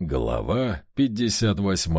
Глава 58.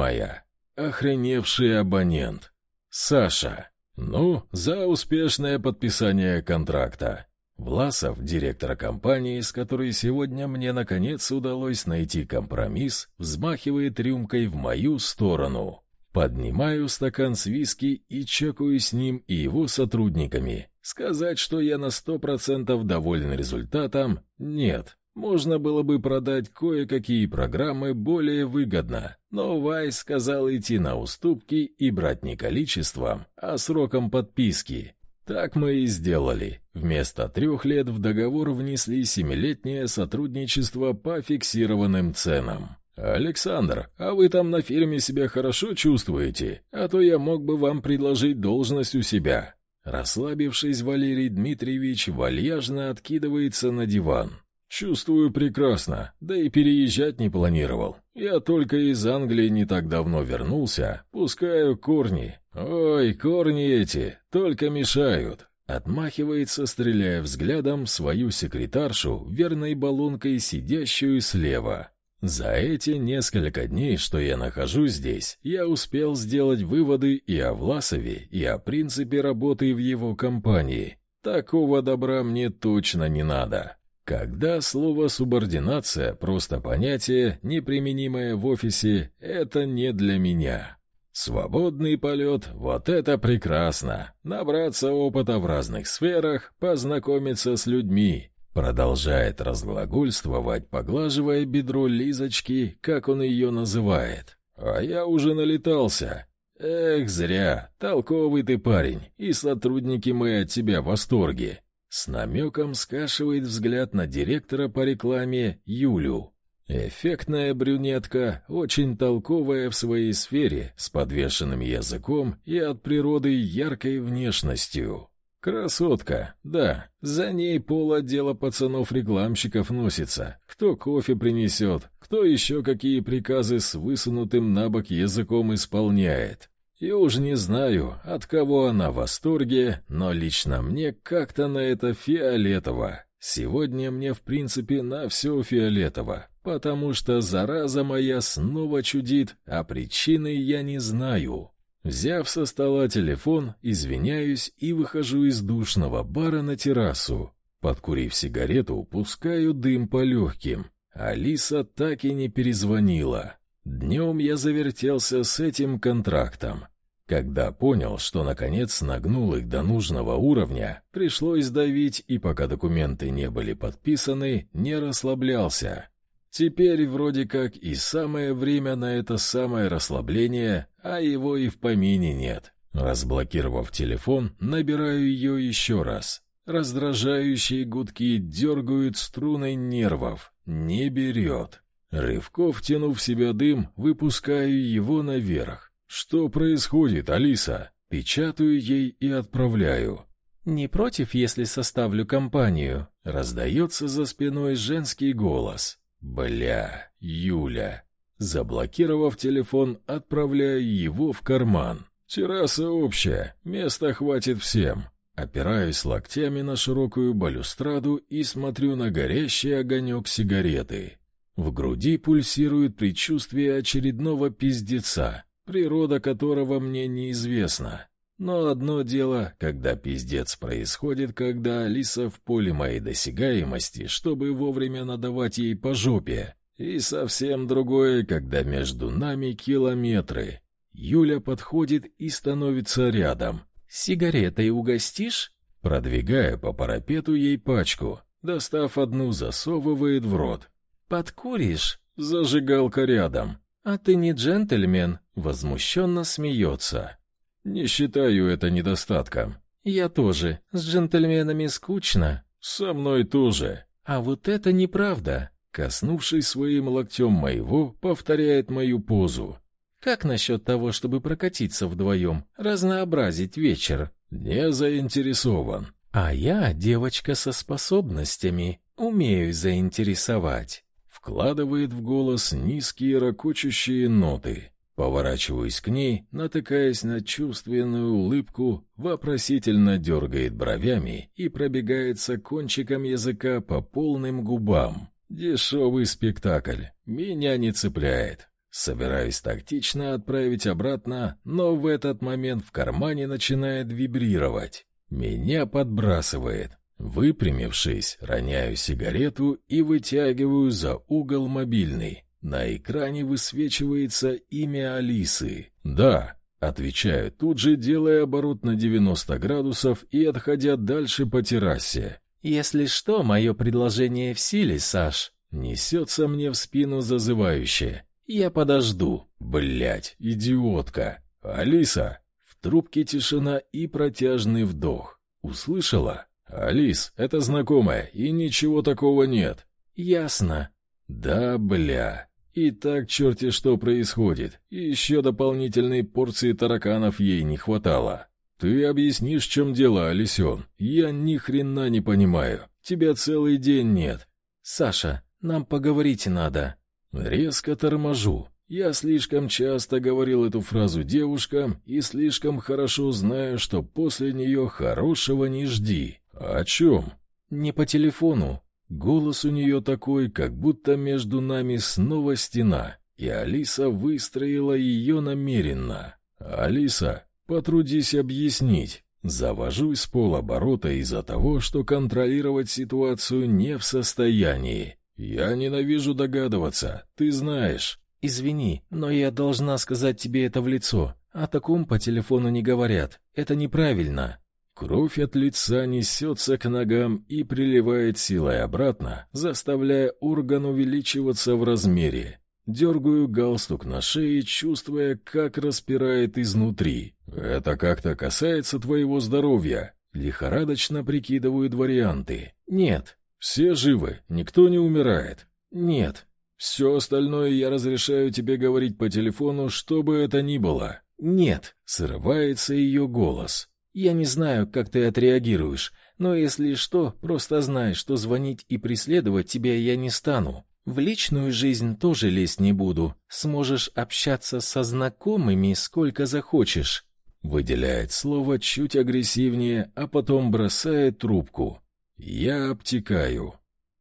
Охреневший абонент. Саша. Ну, за успешное подписание контракта. Власов, директор компании, с которой сегодня мне наконец удалось найти компромисс, взмахивает рюмкой в мою сторону. Поднимаю стакан с виски и чекаю с ним и его сотрудниками. Сказать, что я на сто процентов доволен результатом, нет. Можно было бы продать кое-какие программы более выгодно, но Вайс сказал идти на уступки и брать не количеством, а сроком подписки. Так мы и сделали. Вместо трех лет в договор внесли семилетнее сотрудничество по фиксированным ценам. «Александр, а вы там на фирме себя хорошо чувствуете? А то я мог бы вам предложить должность у себя». Расслабившись, Валерий Дмитриевич вальяжно откидывается на диван. «Чувствую прекрасно, да и переезжать не планировал. Я только из Англии не так давно вернулся, пускаю корни. Ой, корни эти, только мешают». Отмахивается, стреляя взглядом свою секретаршу, верной баллонкой, сидящую слева. За эти несколько дней, что я нахожусь здесь, я успел сделать выводы и о Власове, и о принципе работы в его компании. Такого добра мне точно не надо. Когда слово «субординация» — просто понятие, неприменимое в офисе, это не для меня. Свободный полет — вот это прекрасно. Набраться опыта в разных сферах, познакомиться с людьми. Продолжает разглагольствовать, поглаживая бедро Лизочки, как он ее называет. А я уже налетался. Эх, зря. Толковый ты парень, и сотрудники мы от тебя в восторге. С намеком скашивает взгляд на директора по рекламе Юлю. Эффектная брюнетка, очень толковая в своей сфере, с подвешенным языком и от природы яркой внешностью. Красотка, да, за ней пол отдела пацанов-рекламщиков носится. Кто кофе принесет, кто еще какие приказы с высунутым на бок языком исполняет. И уж не знаю, от кого она в восторге, но лично мне как-то на это фиолетово. Сегодня мне, в принципе, на все фиолетово, потому что зараза моя снова чудит, а причины я не знаю. Взяв со стола телефон, извиняюсь и выхожу из душного бара на террасу. Подкурив сигарету, пускаю дым по легким. Алиса так и не перезвонила. Днем я завертелся с этим контрактом. Когда понял, что наконец нагнул их до нужного уровня, пришлось давить, и пока документы не были подписаны, не расслаблялся. Теперь вроде как и самое время на это самое расслабление, а его и в помине нет. Разблокировав телефон, набираю ее еще раз. Раздражающие гудки дергают струной нервов. Не берет. Рывков, тянув в себя дым, выпускаю его наверх. «Что происходит, Алиса?» Печатаю ей и отправляю. «Не против, если составлю компанию?» Раздается за спиной женский голос. «Бля, Юля!» Заблокировав телефон, отправляю его в карман. «Терраса общая, места хватит всем». Опираюсь локтями на широкую балюстраду и смотрю на горящий огонек сигареты. В груди пульсирует предчувствие очередного пиздеца, природа которого мне неизвестна. Но одно дело, когда пиздец происходит, когда Алиса в поле моей досягаемости, чтобы вовремя надавать ей по жопе, и совсем другое, когда между нами километры. Юля подходит и становится рядом. «Сигаретой угостишь?» Продвигая по парапету ей пачку, достав одну, засовывает в рот. «Подкуришь?» Зажигалка рядом. «А ты не джентльмен?» Возмущенно смеется. «Не считаю это недостатком». «Я тоже. С джентльменами скучно». «Со мной тоже». «А вот это неправда». Коснувшись своим локтем моего, повторяет мою позу. «Как насчет того, чтобы прокатиться вдвоем, разнообразить вечер?» «Не заинтересован». «А я девочка со способностями, умею заинтересовать». Вкладывает в голос низкие ракочущие ноты. Поворачиваюсь к ней, натыкаясь на чувственную улыбку, вопросительно дергает бровями и пробегается кончиком языка по полным губам. Дешевый спектакль. Меня не цепляет. Собираюсь тактично отправить обратно, но в этот момент в кармане начинает вибрировать. Меня подбрасывает. Выпрямившись, роняю сигарету и вытягиваю за угол мобильный. На экране высвечивается имя Алисы. «Да», — отвечаю, тут же делая оборот на 90 градусов и отходя дальше по террасе. «Если что, мое предложение в силе, Саш», — несется мне в спину зазывающее. Я подожду. Блять, идиотка. Алиса. В трубке тишина и протяжный вдох. Услышала? Алис, это знакомая, и ничего такого нет. Ясно. Да, бля. И так черти что происходит. еще дополнительной порции тараканов ей не хватало. Ты объяснишь, в чем дело, Алисен? Я ни хрена не понимаю. Тебя целый день нет. Саша, нам поговорить надо. Резко торможу. Я слишком часто говорил эту фразу девушкам и слишком хорошо знаю, что после нее хорошего не жди. О чем? Не по телефону. Голос у нее такой, как будто между нами снова стена, и Алиса выстроила ее намеренно. Алиса, потрудись объяснить. Завожусь с полоборота из-за того, что контролировать ситуацию не в состоянии. «Я ненавижу догадываться, ты знаешь». «Извини, но я должна сказать тебе это в лицо. О таком по телефону не говорят. Это неправильно». Кровь от лица несется к ногам и приливает силой обратно, заставляя орган увеличиваться в размере. Дергаю галстук на шее, чувствуя, как распирает изнутри. «Это как-то касается твоего здоровья?» Лихорадочно прикидывают варианты. «Нет, все живы, никто не умирает. Нет. Все остальное я разрешаю тебе говорить по телефону, что бы это ни было. Нет. Срывается ее голос. Я не знаю, как ты отреагируешь, но если что, просто знай, что звонить и преследовать тебя я не стану. В личную жизнь тоже лезть не буду. Сможешь общаться со знакомыми сколько захочешь. Выделяет слово чуть агрессивнее, а потом бросает трубку. Я обтекаю.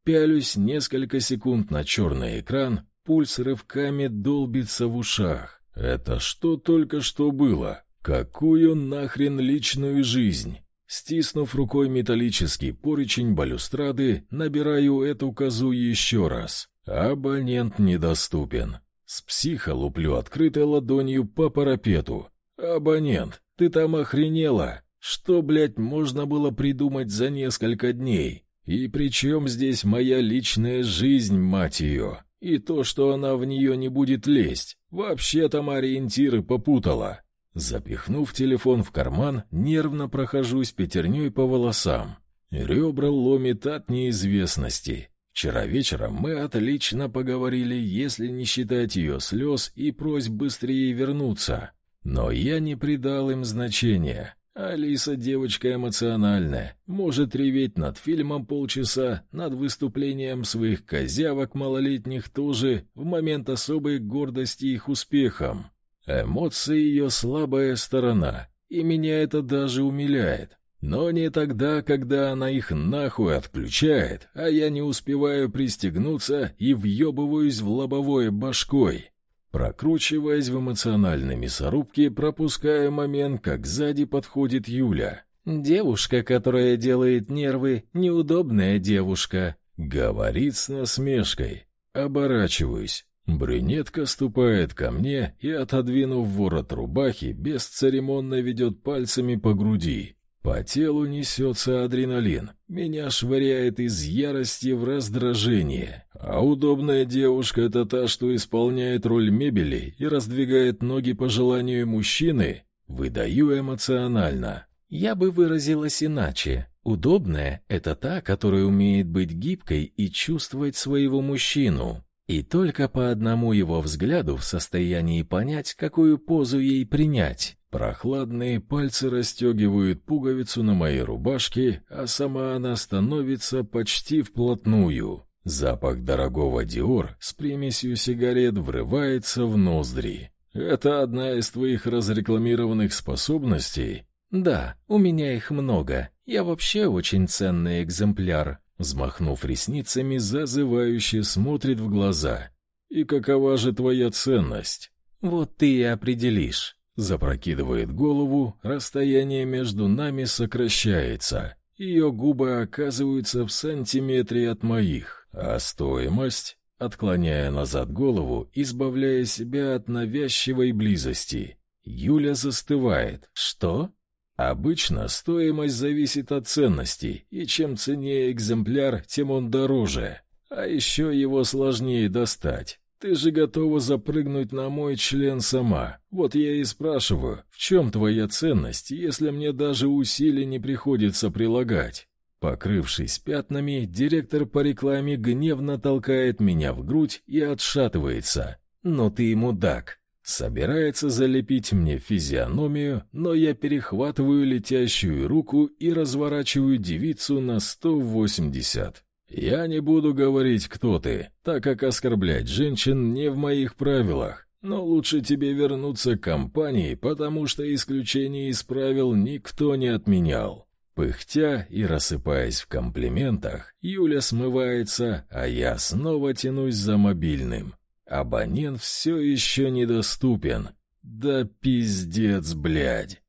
Пялюсь несколько секунд на черный экран, пульс рывками долбится в ушах. Это что только что было? Какую нахрен личную жизнь? Стиснув рукой металлический поручень балюстрады, набираю эту козу еще раз. Абонент недоступен. С психа луплю открытой ладонью по парапету. «Абонент, ты там охренела? Что, блядь, можно было придумать за несколько дней? И при чем здесь моя личная жизнь, мать ее? И то, что она в нее не будет лезть. Вообще там ориентиры попутала. Запихнув телефон в карман, нервно прохожусь пятерней по волосам. Ребра ломит от неизвестности. Вчера вечером мы отлично поговорили, если не считать ее слез и просьб быстрее вернуться. Но я не придал им значения. Алиса девочка эмоциональная, может реветь над фильмом полчаса, над выступлением своих козявок малолетних тоже, в момент особой гордости их успехом. Эмоции ее слабая сторона, и меня это даже умиляет. Но не тогда, когда она их нахуй отключает, а я не успеваю пристегнуться и въебываюсь в лобовое башкой. Прокручиваясь в эмоциональной мясорубке, пропуская момент, как сзади подходит Юля. «Девушка, которая делает нервы, неудобная девушка», — говорит с насмешкой. Оборачиваюсь. Брюнетка ступает ко мне и, отодвинув ворот рубахи, бесцеремонно ведет пальцами по груди. По телу несется адреналин, меня швыряет из ярости в раздражение. А удобная девушка — это та, что исполняет роль мебели и раздвигает ноги по желанию мужчины, выдаю эмоционально. Я бы выразилась иначе. Удобная — это та, которая умеет быть гибкой и чувствовать своего мужчину. И только по одному его взгляду в состоянии понять, какую позу ей принять. Прохладные пальцы расстегивают пуговицу на моей рубашке, а сама она становится почти вплотную. Запах дорогого Диор с примесью сигарет врывается в ноздри. Это одна из твоих разрекламированных способностей? Да, у меня их много. Я вообще очень ценный экземпляр. Взмахнув ресницами, зазывающе смотрит в глаза. «И какова же твоя ценность?» «Вот ты и определишь». Запрокидывает голову, расстояние между нами сокращается. Ее губы оказываются в сантиметре от моих. А стоимость? Отклоняя назад голову, избавляя себя от навязчивой близости. Юля застывает. «Что?» Обычно стоимость зависит от ценности, и чем ценнее экземпляр, тем он дороже. А еще его сложнее достать. Ты же готова запрыгнуть на мой член сама. Вот я и спрашиваю, в чем твоя ценность, если мне даже усилий не приходится прилагать? Покрывшись пятнами, директор по рекламе гневно толкает меня в грудь и отшатывается. «Но ты мудак!» Собирается залепить мне физиономию, но я перехватываю летящую руку и разворачиваю девицу на 180. Я не буду говорить, кто ты, так как оскорблять женщин не в моих правилах. Но лучше тебе вернуться к компании, потому что исключение из правил никто не отменял. Пыхтя и рассыпаясь в комплиментах, Юля смывается, а я снова тянусь за мобильным. Абонент все еще недоступен. Да пиздец, блядь.